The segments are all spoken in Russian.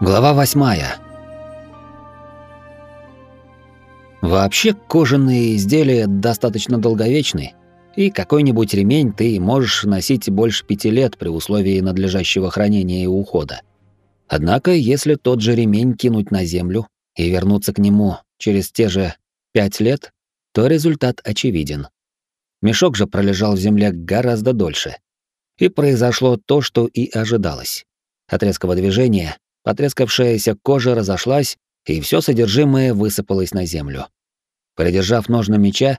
Глава восьмая. Вообще, кожаные изделия достаточно долговечны, и какой-нибудь ремень ты можешь носить больше пяти лет при условии надлежащего хранения и ухода. Однако, если тот же ремень кинуть на землю и вернуться к нему через те же пять лет, то результат очевиден. Мешок же пролежал в земле гораздо дольше. И произошло то, что и ожидалось. От резкого движения Потрескавшаяся кожа разошлась, и все содержимое высыпалось на землю. Придержав ножны меча,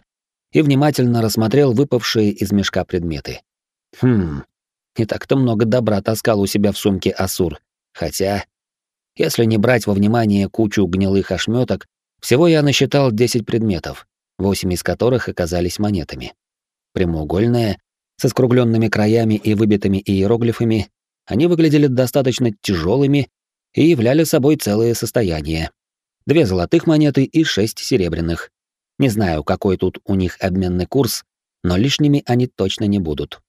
и внимательно рассмотрел выпавшие из мешка предметы. Хм, не так-то много добра таскал у себя в сумке Асур. Хотя, если не брать во внимание кучу гнилых ошметок, всего я насчитал 10 предметов, 8 из которых оказались монетами. Прямоугольные, со скругленными краями и выбитыми иероглифами, они выглядели достаточно тяжелыми и являли собой целое состояние. Две золотых монеты и шесть серебряных. Не знаю, какой тут у них обменный курс, но лишними они точно не будут.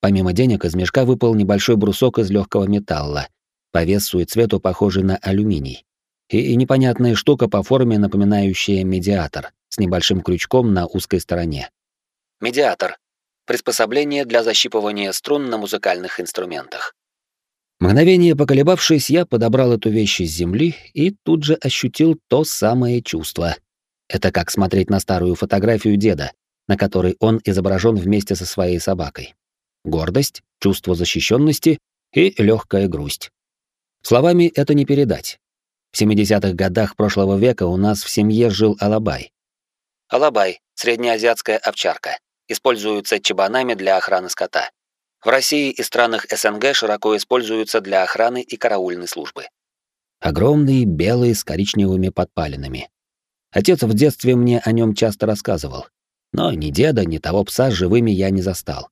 Помимо денег из мешка выпал небольшой брусок из легкого металла, по весу и цвету похожий на алюминий. И непонятная штука по форме, напоминающая медиатор, с небольшим крючком на узкой стороне. Медиатор. Приспособление для защипывания струн на музыкальных инструментах. Мгновение поколебавшись, я подобрал эту вещь из земли и тут же ощутил то самое чувство. Это как смотреть на старую фотографию деда, на которой он изображен вместе со своей собакой. Гордость, чувство защищенности и легкая грусть. Словами это не передать. В 70-х годах прошлого века у нас в семье жил алабай. Алабай — среднеазиатская овчарка. Используется чабанами для охраны скота. В России и странах СНГ широко используются для охраны и караульной службы. Огромный, белый, с коричневыми подпалинами. Отец в детстве мне о нем часто рассказывал. Но ни деда, ни того пса живыми я не застал.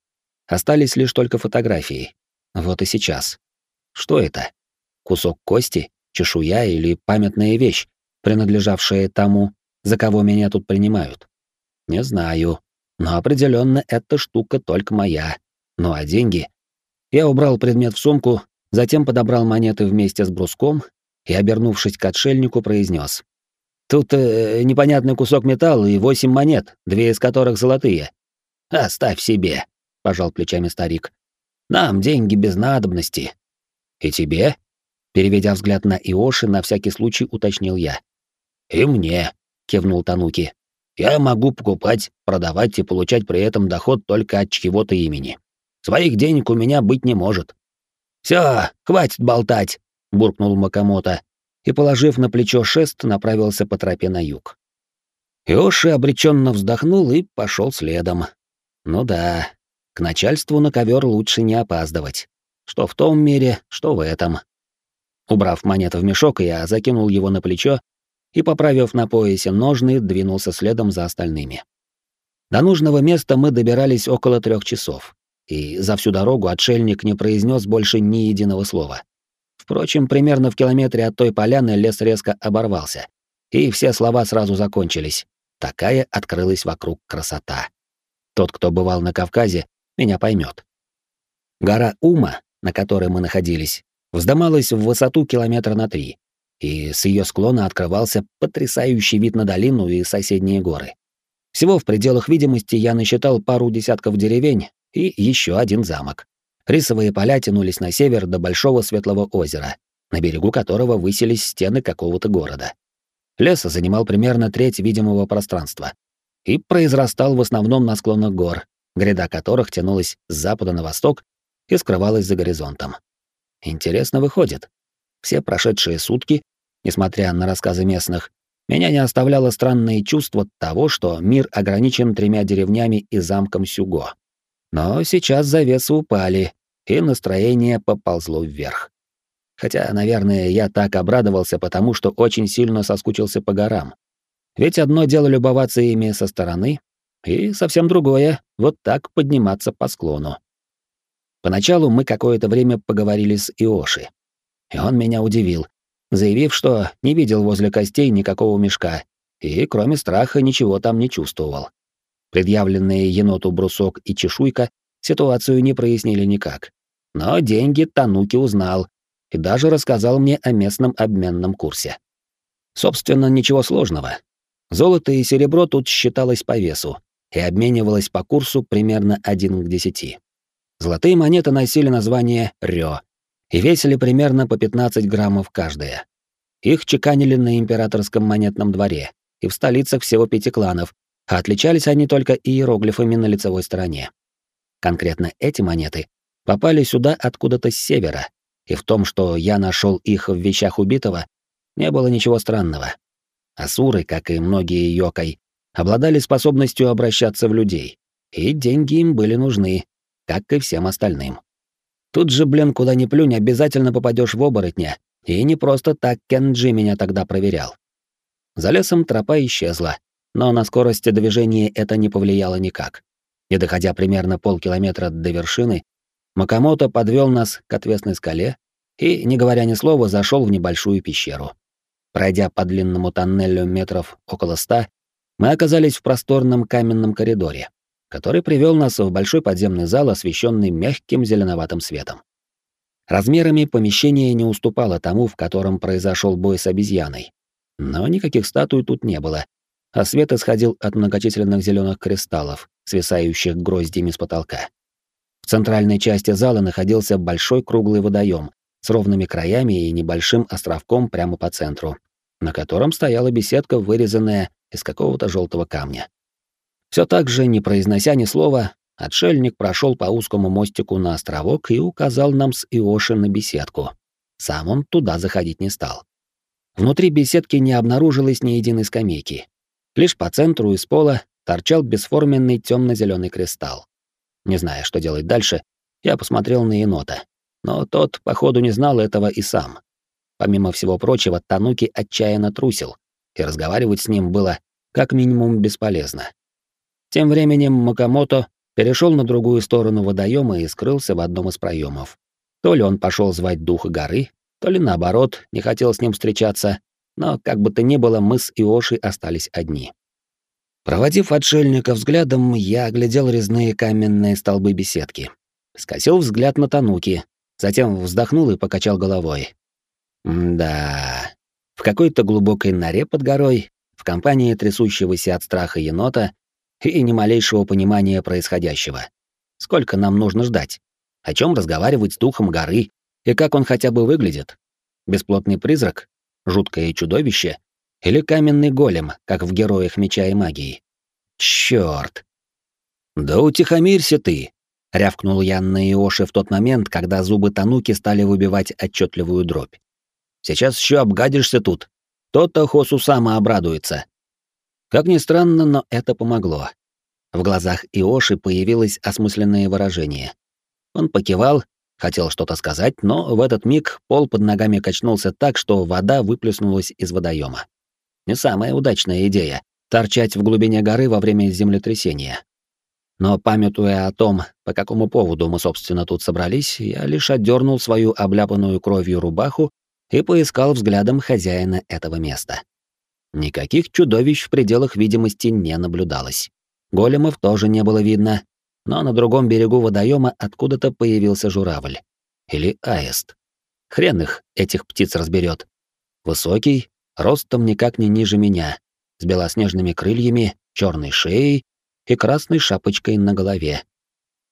Остались лишь только фотографии. Вот и сейчас. Что это? Кусок кости, чешуя или памятная вещь, принадлежавшая тому, за кого меня тут принимают? Не знаю, но определенно эта штука только моя, ну а деньги? Я убрал предмет в сумку, затем подобрал монеты вместе с бруском и, обернувшись к отшельнику, произнес: «Тут э, непонятный кусок металла и восемь монет, две из которых золотые». «Оставь себе», — пожал плечами старик. «Нам деньги без надобности». «И тебе?» Переведя взгляд на Иоши, на всякий случай уточнил я. «И мне», — кивнул Тануки. «Я могу покупать, продавать и получать при этом доход только от чьего-то имени. Своих денег у меня быть не может. Все, хватит болтать, буркнул Макамото и, положив на плечо шест, направился по тропе на юг. Иоши обреченно вздохнул и пошел следом. Ну да, к начальству на ковер лучше не опаздывать. Что в том мире, что в этом. Убрав монету в мешок, я закинул его на плечо и, поправив на поясе ножны, двинулся следом за остальными. До нужного места мы добирались около трех часов и за всю дорогу отшельник не произнес больше ни единого слова. Впрочем, примерно в километре от той поляны лес резко оборвался, и все слова сразу закончились. Такая открылась вокруг красота. Тот, кто бывал на Кавказе, меня поймет. Гора Ума, на которой мы находились, вздымалась в высоту километра на три, и с ее склона открывался потрясающий вид на долину и соседние горы. Всего в пределах видимости я насчитал пару десятков деревень и еще один замок. Рисовые поля тянулись на север до большого светлого озера, на берегу которого высились стены какого-то города. Лес занимал примерно треть видимого пространства и произрастал в основном на склонах гор, гряда которых тянулась с запада на восток и скрывалась за горизонтом. Интересно выходит. Все прошедшие сутки, несмотря на рассказы местных, меня не оставляло странное чувство того, что мир ограничен тремя деревнями и замком Сюго. Но сейчас завесы упали, и настроение поползло вверх. Хотя, наверное, я так обрадовался, потому что очень сильно соскучился по горам. Ведь одно дело любоваться ими со стороны, и совсем другое — вот так подниматься по склону. Поначалу мы какое-то время поговорили с Иоши. И он меня удивил, заявив, что не видел возле костей никакого мешка, и кроме страха ничего там не чувствовал. Предъявленные еноту брусок и чешуйка ситуацию не прояснили никак. Но деньги Тануки узнал, и даже рассказал мне о местном обменном курсе. Собственно, ничего сложного. Золото и серебро тут считалось по весу и обменивалось по курсу примерно 1 к 10. Золотые монеты носили название «рё» и весили примерно по 15 граммов каждая. Их чеканили на императорском монетном дворе и в столицах всего пяти кланов, а отличались они только иероглифами на лицевой стороне. Конкретно эти монеты попали сюда откуда-то с севера, и в том, что я нашел их в вещах убитого, не было ничего странного. Асуры, как и многие йокой, обладали способностью обращаться в людей, и деньги им были нужны, как и всем остальным. Тут же, блин, куда ни плюнь, обязательно попадешь в оборотня, и не просто так Кенджи меня тогда проверял. За лесом тропа исчезла, но на скорости движения это не повлияло никак. И доходя примерно полкилометра до вершины, Макамото подвел нас к отвесной скале и, не говоря ни слова, зашел в небольшую пещеру. Пройдя по длинному тоннелю метров около ста, мы оказались в просторном каменном коридоре, который привел нас в большой подземный зал, освещенный мягким зеленоватым светом. Размерами помещение не уступало тому, в котором произошел бой с обезьяной. Но никаких статуй тут не было, а свет исходил от многочисленных зеленых кристаллов, свисающих гроздями с потолка. В центральной части зала находился большой круглый водоем с ровными краями и небольшим островком прямо по центру, на котором стояла беседка, вырезанная из какого-то желтого камня. Все так же, не произнося ни слова, отшельник прошел по узкому мостику на островок и указал нам с Иоши на беседку. Сам он туда заходить не стал. Внутри беседки не обнаружилось ни единой скамейки. Лишь по центру из пола торчал бесформенный темно-зеленый кристалл. Не зная, что делать дальше, я посмотрел на енота. Но тот, походу, не знал этого и сам. Помимо всего прочего, Тануки отчаянно трусил, и разговаривать с ним было как минимум бесполезно. Тем временем Макамото перешел на другую сторону водоема и скрылся в одном из проемов. То ли он пошел звать духа горы, то ли наоборот, не хотел с ним встречаться, но как бы то ни было, мы с Иоши остались одни. Проводив отшельника взглядом, я оглядел резные каменные столбы беседки. Скосил взгляд на Тануки, затем вздохнул и покачал головой. да, в какой-то глубокой норе под горой, в компании трясущегося от страха енота и ни малейшего понимания происходящего. Сколько нам нужно ждать? О чем разговаривать с духом горы? И как он хотя бы выглядит? Бесплотный призрак? Жуткое чудовище? Или каменный голем, как в героях меча и магии? Чёрт! Да утихомирься ты! рявкнул я на Иоши в тот момент, когда зубы Тануки стали выбивать отчетливую дробь. Сейчас еще обгадишься тут. То-то Хосу сама обрадуется. Как ни странно, но это помогло. В глазах Иоши появилось осмысленное выражение. Он покивал, хотел что-то сказать, но в этот миг пол под ногами качнулся так, что вода выплеснулась из водоема. Не самая удачная идея — торчать в глубине горы во время землетрясения. Но памятуя о том, по какому поводу мы, собственно, тут собрались, я лишь отдернул свою обляпанную кровью рубаху и поискал взглядом хозяина этого места. Никаких чудовищ в пределах видимости не наблюдалось. Големов тоже не было видно, но на другом берегу водоема откуда-то появился журавль. Или аист. Хрен их, этих птиц разберет. Высокий, ростом никак не ниже меня, с белоснежными крыльями, черной шеей и красной шапочкой на голове.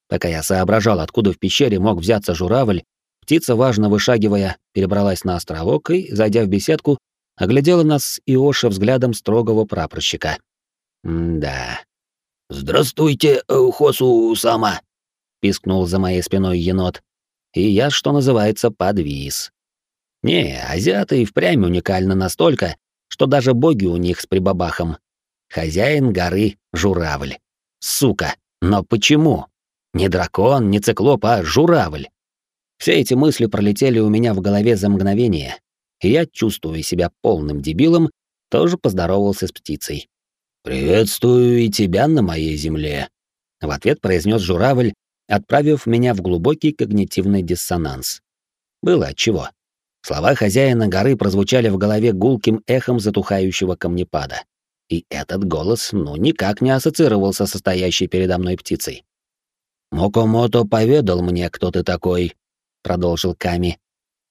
Пока я соображал, откуда в пещере мог взяться журавль, птица, важно вышагивая, перебралась на островок и, зайдя в беседку, оглядела нас с Иоша взглядом строгого прапорщика. М-да. «Здравствуйте, Хосу сама!» — пискнул за моей спиной енот. И я, что называется, подвис. Не, азиаты и впрямь уникальны настолько, что даже боги у них с прибабахом. Хозяин горы — журавль. Сука, но почему? Не дракон, не циклоп, а журавль. Все эти мысли пролетели у меня в голове за мгновение, и я, чувствуя себя полным дебилом, тоже поздоровался с птицей. «Приветствую и тебя на моей земле», — в ответ произнес журавль, отправив меня в глубокий когнитивный диссонанс. Было отчего. Слова хозяина горы прозвучали в голове гулким эхом затухающего камнепада. И этот голос, ну, никак не ассоциировался со стоящей передо мной птицей. «Мокомото поведал мне, кто ты такой», — продолжил Ками.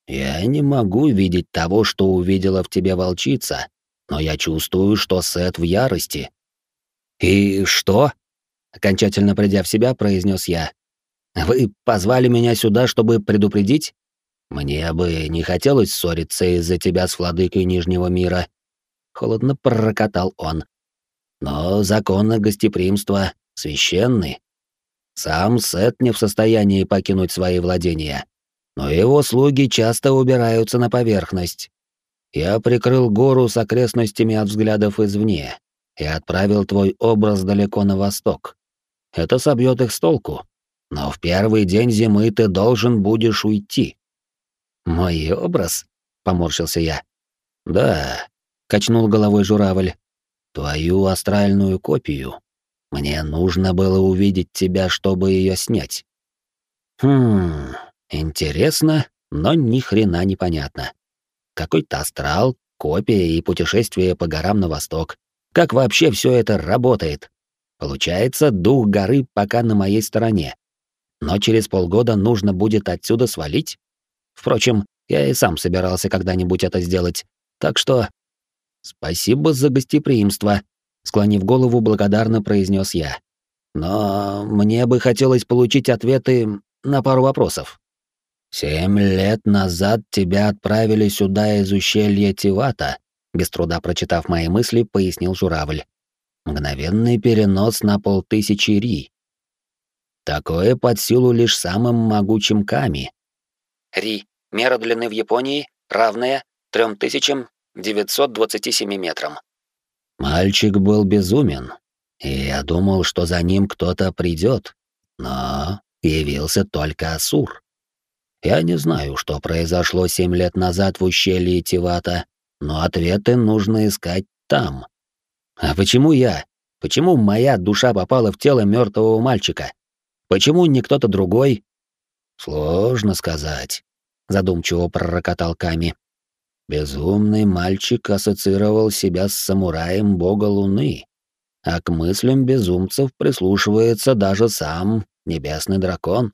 Я не могу видеть того, что увидела в тебе волчица, но я чувствую, что Сет в ярости. И что? Окончательно придя в себя, произнес я. Вы позвали меня сюда, чтобы предупредить? Мне бы не хотелось ссориться из-за тебя с владыкой Нижнего мира. Холодно пророкотал он. Но законы гостеприимства священны. Сам Сет не в состоянии покинуть свои владения, но его слуги часто убираются на поверхность. Я прикрыл гору с окрестностями от взглядов извне и отправил твой образ далеко на восток. Это собьет их с толку. Но в первый день зимы ты должен будешь уйти. Мой образ? Поморщился я. Да, качнул головой журавль. Твою астральную копию. Мне нужно было увидеть тебя, чтобы ее снять. Хм, интересно, но ни хрена не понятно. Какой-то астрал, копия и путешествие по горам на восток. Как вообще все это работает? Получается, дух горы пока на моей стороне. Но через полгода нужно будет отсюда свалить? Впрочем, я и сам собирался когда-нибудь это сделать. Так что... Спасибо за гостеприимство, склонив голову, благодарно произнес я. Но мне бы хотелось получить ответы на пару вопросов. Семь лет назад тебя отправили сюда из ущелья Тивата, без труда прочитав мои мысли, пояснил журавль. Мгновенный перенос на полтысячи ри. Такое под силу лишь самым могучим ками. Ри. Мера длины в Японии равная 3927 метрам. Мальчик был безумен, и я думал, что за ним кто-то придет, но явился только Асур. Я не знаю, что произошло семь лет назад в ущелье Тивата, но ответы нужно искать там. А почему я? Почему моя душа попала в тело мертвого мальчика? Почему не кто-то другой? Сложно сказать, задумчиво пророкотал Ками. Безумный мальчик ассоциировал себя с самураем бога Луны, а к мыслям безумцев прислушивается даже сам небесный дракон.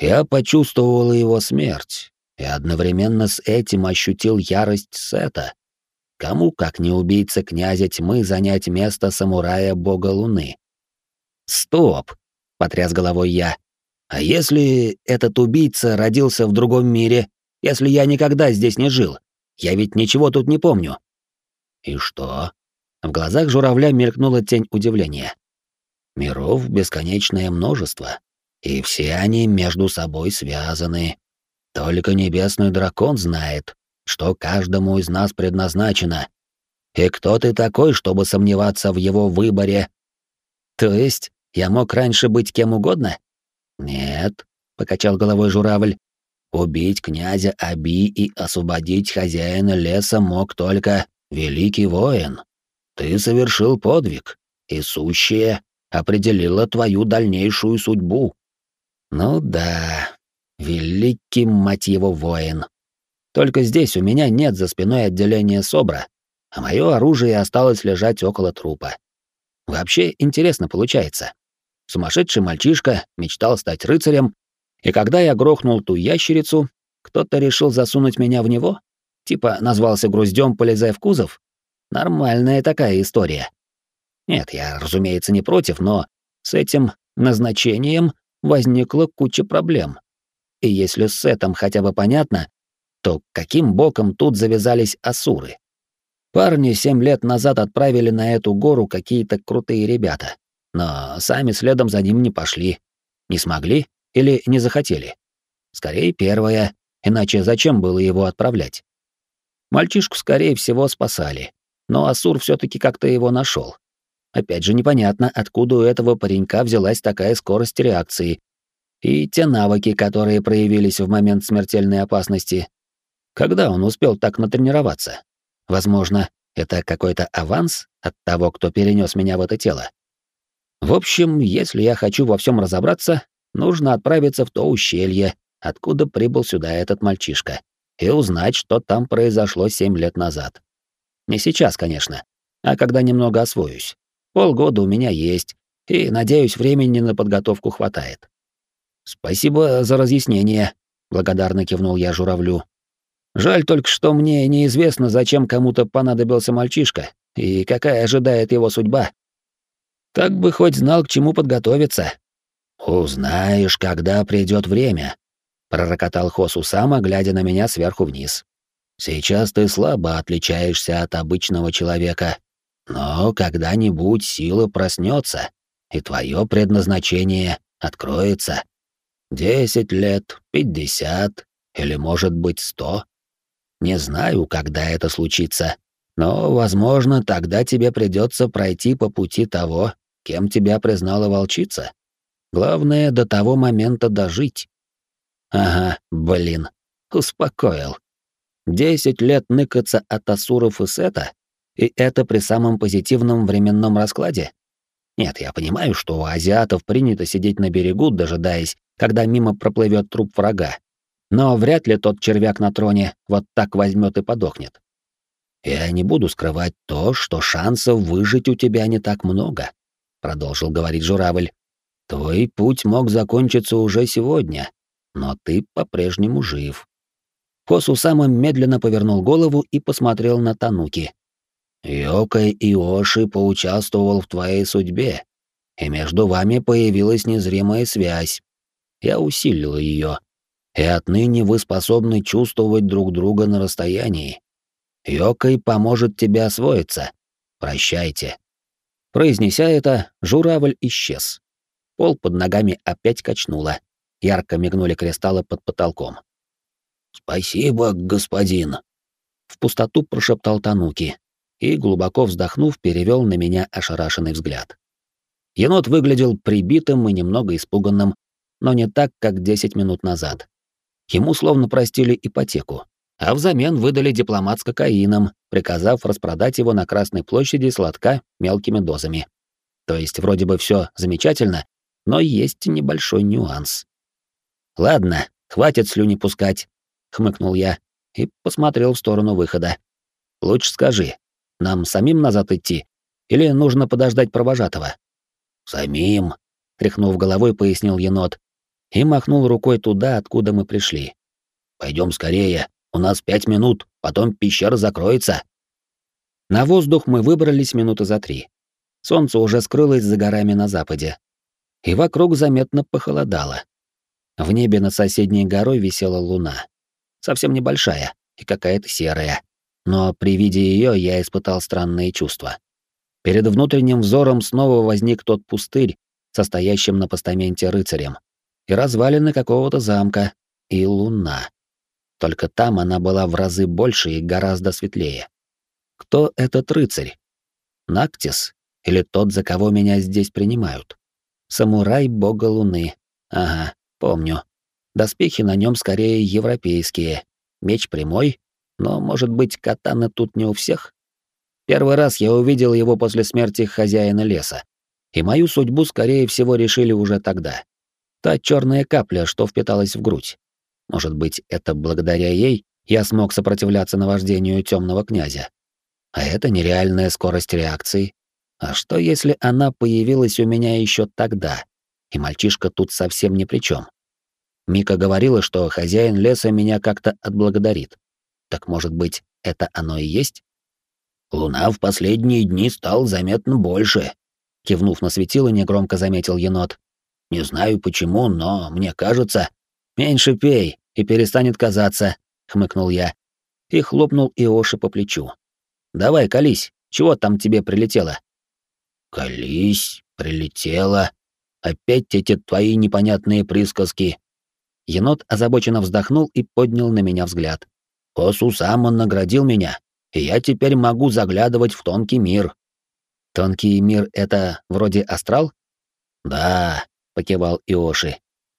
Я почувствовал его смерть и одновременно с этим ощутил ярость Сета. Кому, как не убийца князя тьмы, занять место самурая бога луны? «Стоп!» — потряс головой я. «А если этот убийца родился в другом мире, если я никогда здесь не жил? Я ведь ничего тут не помню». «И что?» В глазах журавля мелькнула тень удивления. «Миров бесконечное множество, и все они между собой связаны. Только небесный дракон знает, что каждому из нас предназначено. И кто ты такой, чтобы сомневаться в его выборе? То есть я мог раньше быть кем угодно? Нет, покачал головой журавль. Убить князя Аби и освободить хозяина леса мог только великий воин. Ты совершил подвиг, и сущее определило твою дальнейшую судьбу. Ну да, великий, мать его, воин. Только здесь у меня нет за спиной отделения СОБРа, а мое оружие осталось лежать около трупа. Вообще интересно получается. Сумасшедший мальчишка мечтал стать рыцарем, и когда я грохнул ту ящерицу, кто-то решил засунуть меня в него? Типа назвался груздем, полезая в кузов? Нормальная такая история. Нет, я, разумеется, не против, но с этим назначением возникла куча проблем. И если с этим хотя бы понятно, то каким боком тут завязались асуры? Парни семь лет назад отправили на эту гору какие-то крутые ребята, но сами следом за ним не пошли. Не смогли или не захотели? Скорее, первое, иначе зачем было его отправлять? Мальчишку, скорее всего, спасали, но Асур все таки как-то его нашел. Опять же, непонятно, откуда у этого паренька взялась такая скорость реакции и те навыки, которые проявились в момент смертельной опасности, когда он успел так натренироваться? Возможно, это какой-то аванс от того, кто перенес меня в это тело. В общем, если я хочу во всем разобраться, нужно отправиться в то ущелье, откуда прибыл сюда этот мальчишка, и узнать, что там произошло семь лет назад. Не сейчас, конечно, а когда немного освоюсь. Полгода у меня есть, и, надеюсь, времени на подготовку хватает. «Спасибо за разъяснение», — благодарно кивнул я журавлю Жаль только, что мне неизвестно, зачем кому-то понадобился мальчишка и какая ожидает его судьба. Так бы хоть знал, к чему подготовиться. Узнаешь, когда придет время, пророкотал Хосу сама, глядя на меня сверху вниз. Сейчас ты слабо отличаешься от обычного человека, но когда-нибудь сила проснется, и твое предназначение откроется. Десять лет, пятьдесят или, может быть, сто. Не знаю, когда это случится, но, возможно, тогда тебе придется пройти по пути того, кем тебя признала волчица. Главное, до того момента дожить. Ага, блин, успокоил. Десять лет ныкаться от Асуров и Сета, и это при самом позитивном временном раскладе? Нет, я понимаю, что у азиатов принято сидеть на берегу, дожидаясь, когда мимо проплывет труп врага. Но вряд ли тот червяк на троне вот так возьмет и подохнет. Я не буду скрывать то, что шансов выжить у тебя не так много, продолжил говорить журавль. Твой путь мог закончиться уже сегодня, но ты по-прежнему жив. Косу самым медленно повернул голову и посмотрел на Тануки. Йокай Иоши поучаствовал в твоей судьбе, и между вами появилась незримая связь. Я усилил ее, и отныне вы способны чувствовать друг друга на расстоянии. Йокай поможет тебе освоиться. Прощайте. Произнеся это, журавль исчез. Пол под ногами опять качнуло. Ярко мигнули кристаллы под потолком. «Спасибо, господин!» В пустоту прошептал Тануки и, глубоко вздохнув, перевел на меня ошарашенный взгляд. Енот выглядел прибитым и немного испуганным, но не так, как десять минут назад. Ему словно простили ипотеку, а взамен выдали дипломат с кокаином, приказав распродать его на Красной площади сладка мелкими дозами. То есть вроде бы все замечательно, но есть небольшой нюанс. «Ладно, хватит слюни пускать», — хмыкнул я и посмотрел в сторону выхода. «Лучше скажи, нам самим назад идти или нужно подождать провожатого?» «Самим», — тряхнув головой, пояснил енот, и махнул рукой туда, откуда мы пришли. Пойдем скорее, у нас пять минут, потом пещера закроется. На воздух мы выбрались минуты за три. Солнце уже скрылось за горами на западе, и вокруг заметно похолодало. В небе над соседней горой висела луна. Совсем небольшая и какая-то серая. Но при виде ее я испытал странные чувства. Перед внутренним взором снова возник тот пустырь, состоящим на постаменте рыцарем и развалины какого-то замка, и луна. Только там она была в разы больше и гораздо светлее. Кто этот рыцарь? Нактис? Или тот, за кого меня здесь принимают? Самурай бога луны. Ага, помню. Доспехи на нем скорее европейские. Меч прямой, но, может быть, катаны тут не у всех? Первый раз я увидел его после смерти хозяина леса. И мою судьбу, скорее всего, решили уже тогда. Та черная капля, что впиталась в грудь. Может быть, это благодаря ей я смог сопротивляться наваждению темного князя. А это нереальная скорость реакции. А что, если она появилась у меня еще тогда, и мальчишка тут совсем ни при чем? Мика говорила, что хозяин леса меня как-то отблагодарит. Так может быть, это оно и есть? Луна в последние дни стал заметно больше, кивнув на светило, негромко заметил енот. Не знаю почему, но мне кажется... Меньше пей, и перестанет казаться, хмыкнул я и хлопнул Иоши по плечу. Давай, колись, чего там тебе прилетело? Колись, прилетело. Опять эти твои непонятные присказки. Енот озабоченно вздохнул и поднял на меня взгляд. Осу сам он наградил меня, и я теперь могу заглядывать в тонкий мир. Тонкий мир — это вроде астрал? Да, — покивал Иоши.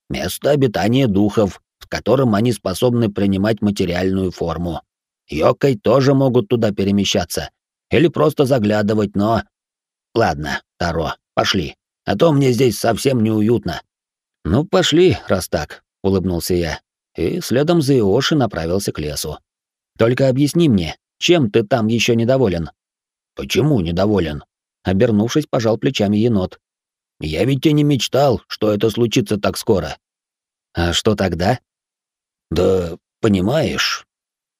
«Место обитания духов, в котором они способны принимать материальную форму. Йокой тоже могут туда перемещаться. Или просто заглядывать, но... Ладно, Таро, пошли, а то мне здесь совсем неуютно». «Ну, пошли, раз так», — улыбнулся я, и следом за Иоши направился к лесу. «Только объясни мне, чем ты там еще недоволен?» «Почему недоволен?» Обернувшись, пожал плечами енот, я ведь и не мечтал, что это случится так скоро. А что тогда? Да, понимаешь,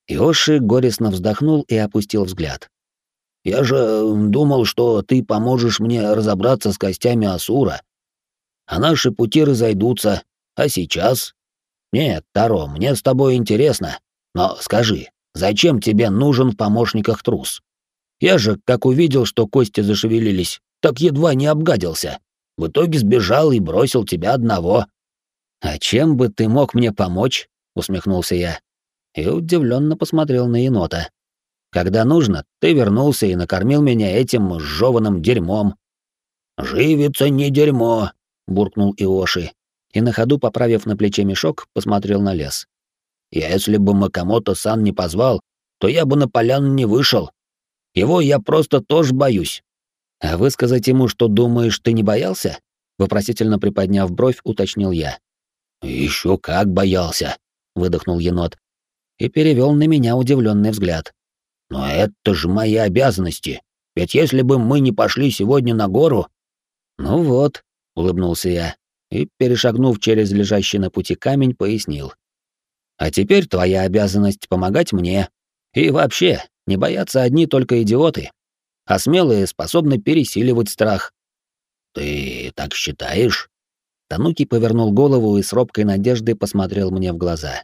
Иоши горестно вздохнул и опустил взгляд. «Я же думал, что ты поможешь мне разобраться с костями Асура. А наши пути разойдутся. А сейчас? Нет, Таро, мне с тобой интересно. Но скажи, зачем тебе нужен в помощниках трус? Я же, как увидел, что кости зашевелились, так едва не обгадился. В итоге сбежал и бросил тебя одного. А чем бы ты мог мне помочь? усмехнулся я и удивленно посмотрел на енота. Когда нужно, ты вернулся и накормил меня этим жеваным дерьмом. Живица не дерьмо, буркнул Иоши и на ходу, поправив на плече мешок, посмотрел на лес. Если бы Макамото-сан не позвал, то я бы на поляну не вышел. Его я просто тоже боюсь. А высказать ему, что думаешь, ты не боялся? Вопросительно приподняв бровь, уточнил я. Еще как боялся, выдохнул енот и перевел на меня удивленный взгляд. Но это же мои обязанности. Ведь если бы мы не пошли сегодня на гору... Ну вот, улыбнулся я и, перешагнув через лежащий на пути камень, пояснил. А теперь твоя обязанность помогать мне. И вообще, не боятся одни только идиоты, а смелые способны пересиливать страх. Ты так считаешь? Тануки повернул голову и с робкой надеждой посмотрел мне в глаза.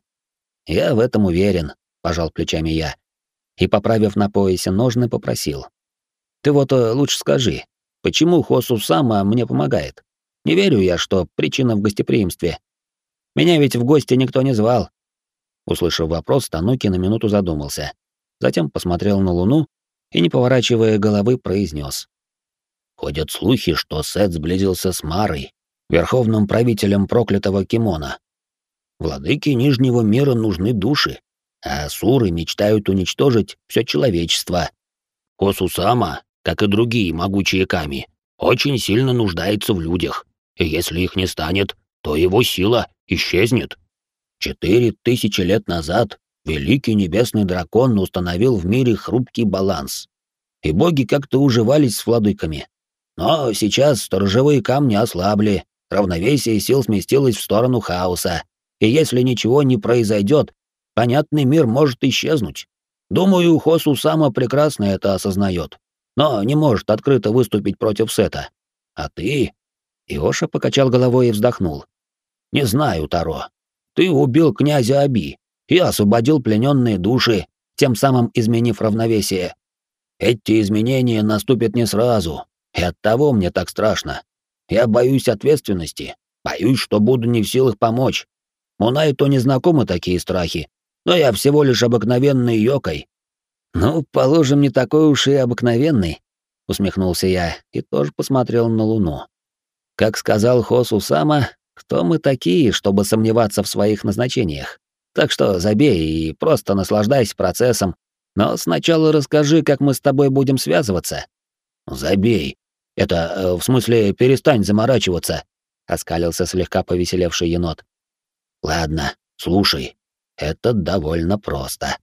Я в этом уверен, пожал плечами я и, поправив на поясе ножны, попросил. Ты вот э, лучше скажи, почему Хосу Сама мне помогает? Не верю я, что причина в гостеприимстве. Меня ведь в гости никто не звал. Услышав вопрос, Тануки на минуту задумался. Затем посмотрел на Луну и, не поворачивая головы, произнес: Ходят слухи, что Сет сблизился с Марой, верховным правителем проклятого Кимона. Владыке Нижнего мира нужны души, а асуры мечтают уничтожить все человечество. Косусама, как и другие могучие ками, очень сильно нуждается в людях, и если их не станет, то его сила исчезнет. Четыре тысячи лет назад великий небесный дракон установил в мире хрупкий баланс, и боги как-то уживались с владыками. Но сейчас сторожевые камни ослабли, равновесие сил сместилось в сторону хаоса, и если ничего не произойдет, понятный мир может исчезнуть. Думаю, Хосу Сама прекрасно это осознает, но не может открыто выступить против Сета. А ты? Иоша покачал головой и вздохнул. Не знаю, Таро. Ты убил князя Аби и освободил плененные души, тем самым изменив равновесие. Эти изменения наступят не сразу, и оттого мне так страшно. Я боюсь ответственности, боюсь, что буду не в силах помочь. Мунай-то не знакомы такие страхи, но я всего лишь обыкновенный йокой. Ну, положим, не такой уж и обыкновенный, усмехнулся я и тоже посмотрел на Луну. Как сказал Хосу Сама, кто мы такие, чтобы сомневаться в своих назначениях? Так что забей и просто наслаждайся процессом. Но сначала расскажи, как мы с тобой будем связываться. Забей. Это, э, в смысле, перестань заморачиваться, оскалился слегка повеселевший енот. Ладно, слушай. Это довольно просто.